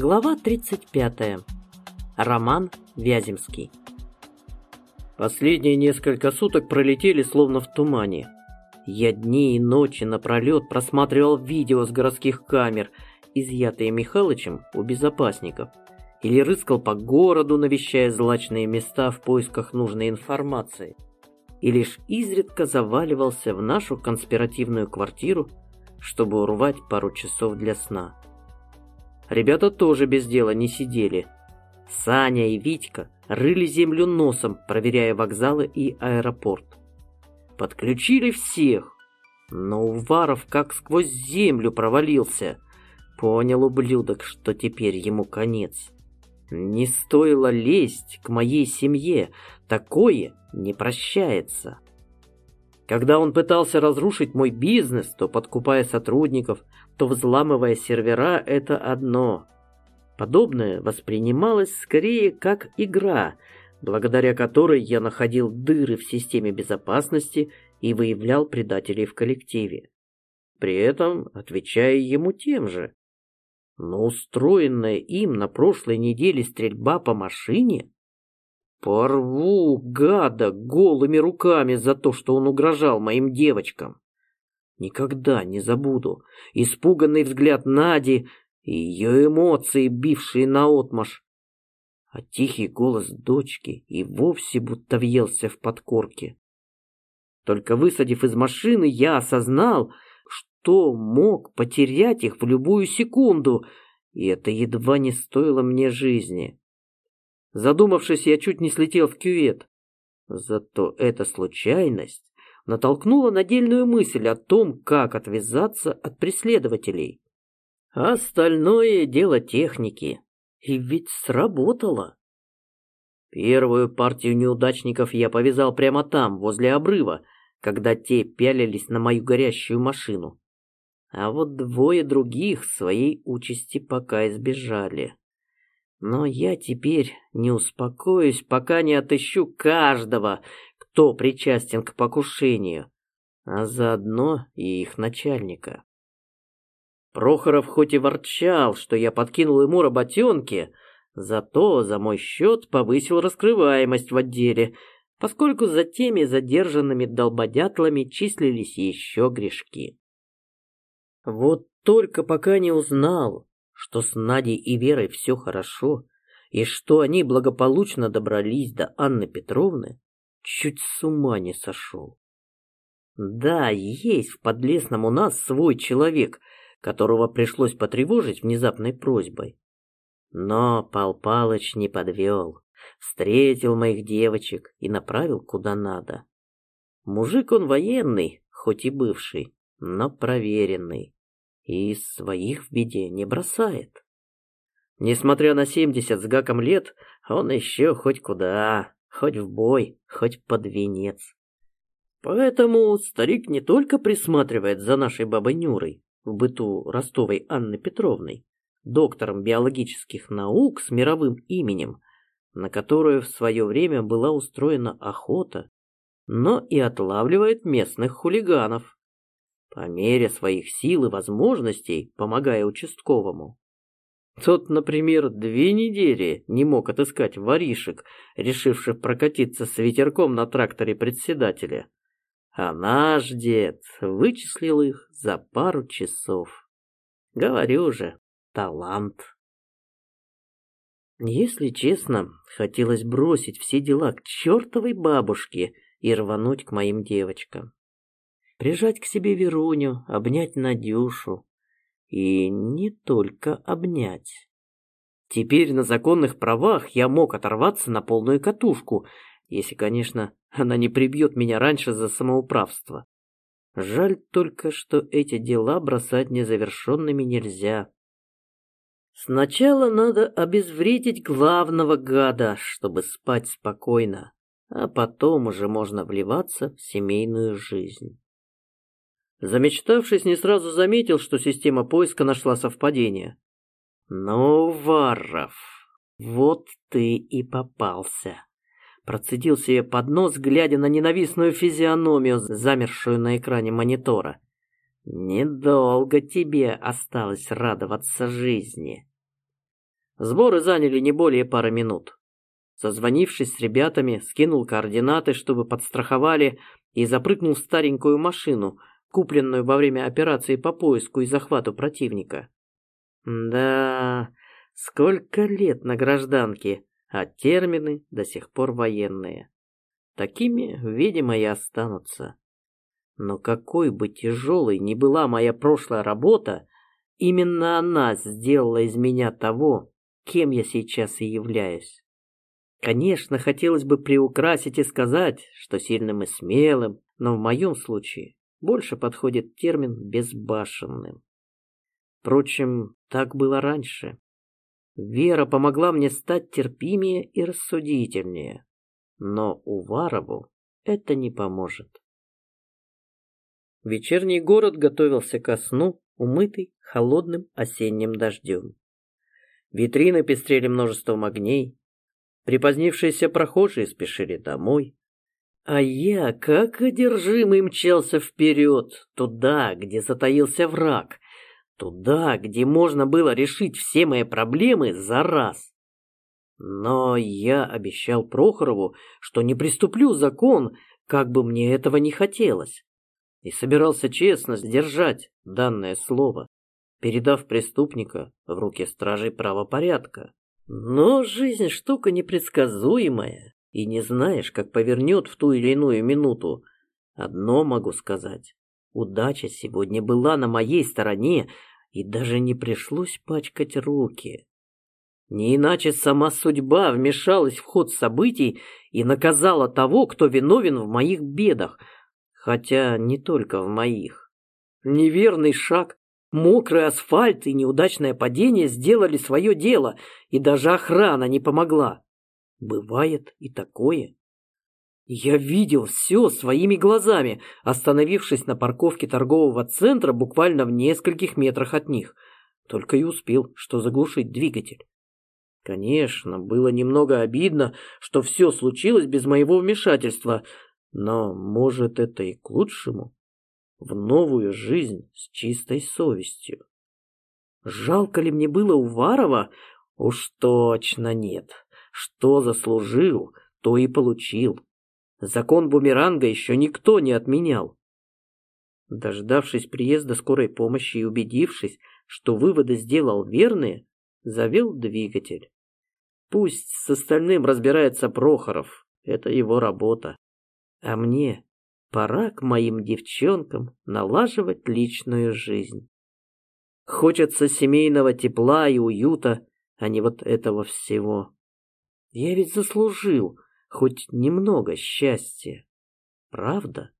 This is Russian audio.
Глава 35. Роман Вяземский. Последние несколько суток пролетели словно в тумане. Я дни и ночи напролет просматривал видео с городских камер, изъятые Михалычем у безопасников, или рыскал по городу, навещая злачные места в поисках нужной информации, и лишь изредка заваливался в нашу конспиративную квартиру, чтобы урвать пару часов для сна. Ребята тоже без дела не сидели. Саня и Витька рыли землю носом, проверяя вокзалы и аэропорт. Подключили всех, но Уваров как сквозь землю провалился. Понял ублюдок, что теперь ему конец. Не стоило лезть к моей семье, такое не прощается. Когда он пытался разрушить мой бизнес, то подкупая сотрудников, то взламывая сервера, это одно. Подобное воспринималось скорее как игра, благодаря которой я находил дыры в системе безопасности и выявлял предателей в коллективе. При этом отвечая ему тем же. Но устроенная им на прошлой неделе стрельба по машине Порву гада голыми руками за то, что он угрожал моим девочкам. Никогда не забуду испуганный взгляд Нади и ее эмоции, бившие наотмашь. А тихий голос дочки и вовсе будто въелся в подкорке. Только высадив из машины, я осознал, что мог потерять их в любую секунду, и это едва не стоило мне жизни. Задумавшись, я чуть не слетел в кювет. Зато эта случайность натолкнула на дельную мысль о том, как отвязаться от преследователей. Остальное дело техники. И ведь сработало. Первую партию неудачников я повязал прямо там, возле обрыва, когда те пялились на мою горящую машину. А вот двое других своей участи пока избежали. Но я теперь не успокоюсь, пока не отыщу каждого, кто причастен к покушению, а заодно и их начальника. Прохоров хоть и ворчал, что я подкинул ему работенки, зато за мой счет повысил раскрываемость в отделе, поскольку за теми задержанными долбодятлами числились еще грешки. Вот только пока не узнал, что с Надей и Верой все хорошо, и что они благополучно добрались до Анны Петровны, чуть с ума не сошел. Да, есть в Подлесном у нас свой человек, которого пришлось потревожить внезапной просьбой. Но Пал Палыч не подвел, встретил моих девочек и направил куда надо. Мужик он военный, хоть и бывший, но проверенный и своих в беде не бросает. Несмотря на семьдесят с гаком лет, он еще хоть куда, хоть в бой, хоть под венец. Поэтому старик не только присматривает за нашей бабой Нюрой в быту Ростовой Анны Петровной, доктором биологических наук с мировым именем, на которую в свое время была устроена охота, но и отлавливает местных хулиганов по мере своих сил и возможностей, помогая участковому. Тот, например, две недели не мог отыскать воришек, решивших прокатиться с ветерком на тракторе председателя. А наш дед вычислил их за пару часов. Говорю же, талант. Если честно, хотелось бросить все дела к чертовой бабушке и рвануть к моим девочкам прижать к себе Веруню, обнять Надюшу. И не только обнять. Теперь на законных правах я мог оторваться на полную катушку, если, конечно, она не прибьет меня раньше за самоуправство. Жаль только, что эти дела бросать незавершенными нельзя. Сначала надо обезвредить главного гада, чтобы спать спокойно, а потом уже можно вливаться в семейную жизнь. Замечтавшись, не сразу заметил, что система поиска нашла совпадение. «Ну, Варров, вот ты и попался!» Процедил себе под нос, глядя на ненавистную физиономию, замершую на экране монитора. «Недолго тебе осталось радоваться жизни!» Сборы заняли не более пары минут. Созвонившись с ребятами, скинул координаты, чтобы подстраховали, и запрыгнул в старенькую машину, купленную во время операции по поиску и захвату противника. Да, сколько лет на гражданке, а термины до сих пор военные. Такими, видимо, и останутся. Но какой бы тяжелой ни была моя прошлая работа, именно она сделала из меня того, кем я сейчас и являюсь. Конечно, хотелось бы приукрасить и сказать, что сильным и смелым, но в моем случае больше подходит термин «безбашенным». Впрочем, так было раньше. Вера помогла мне стать терпимее и рассудительнее. Но Уварову это не поможет. Вечерний город готовился ко сну, умытый холодным осенним дождем. Витрины пестрели множеством огней, припозднившиеся прохожие спешили домой, а я, как одержимый, мчался вперед, туда, где затаился враг, туда, где можно было решить все мои проблемы за раз. Но я обещал Прохорову, что не приступлю закон, как бы мне этого не хотелось, и собирался честно сдержать данное слово, передав преступника в руки стражей правопорядка. Но жизнь штука непредсказуемая, и не знаешь, как повернет в ту или иную минуту. Одно могу сказать. Удача сегодня была на моей стороне, и даже не пришлось пачкать руки. Не иначе сама судьба вмешалась в ход событий и наказала того, кто виновен в моих бедах, хотя не только в моих. Неверный шаг, мокрый асфальт и неудачное падение сделали свое дело, и даже охрана не помогла. Бывает и такое. Я видел все своими глазами, остановившись на парковке торгового центра буквально в нескольких метрах от них. Только и успел, что заглушить двигатель. Конечно, было немного обидно, что все случилось без моего вмешательства, но, может, это и к лучшему. В новую жизнь с чистой совестью. Жалко ли мне было Уварова? Уж точно нет. Что заслужил, то и получил. Закон бумеранга еще никто не отменял. Дождавшись приезда скорой помощи и убедившись, что выводы сделал верные, завел двигатель. Пусть с остальным разбирается Прохоров, это его работа. А мне пора к моим девчонкам налаживать личную жизнь. Хочется семейного тепла и уюта, а не вот этого всего. Я ведь заслужил хоть немного счастья. Правда?